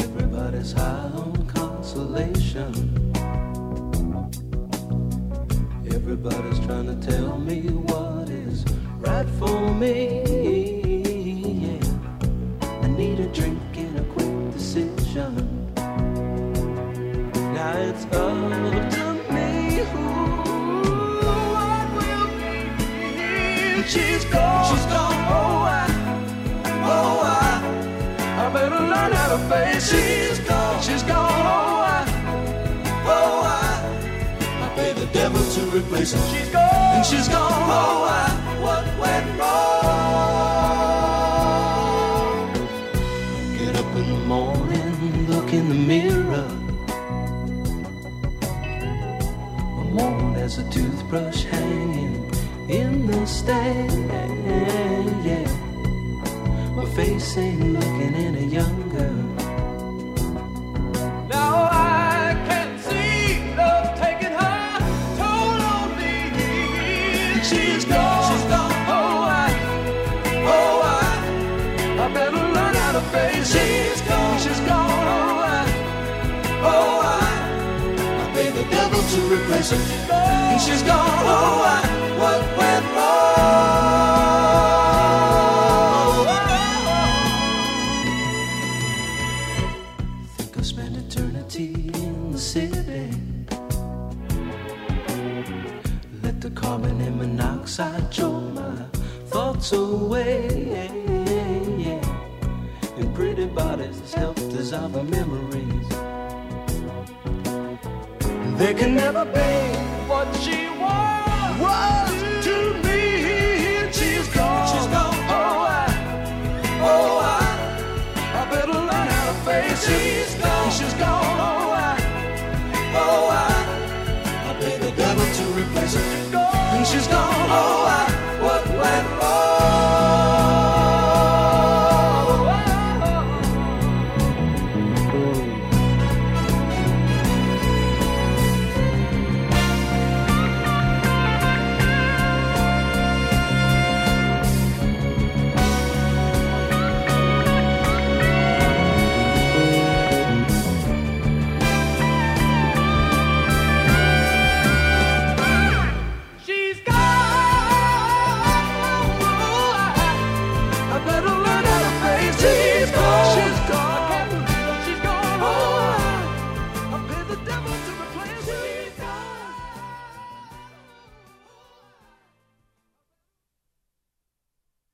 Everybody's high on consolation. Everybody's trying to tell me what is right for me. Yeah. I need a drink and a quick decision. Now it's up to me who I will be. She's gone. She's gone. Oh, I, oh, I, I better learn how to face. She's gone. She's gone. To replace her. She's gone. And she's gone. Oh, I, what went wrong? Get up in the morning, look in the mirror. I'm worn as a toothbrush hanging in the stand. Yeah. My face ain't looking learn how face. She's gone. She's gone. Oh, I, oh, I, I pay the devil to replace her. She's gone. She's gone. Oh, I, what went wrong? Think I'll spend eternity in the city. Let the carbon and monoxide choke my thoughts away. And pretty bodies help dissolve memories. There can never be what she was.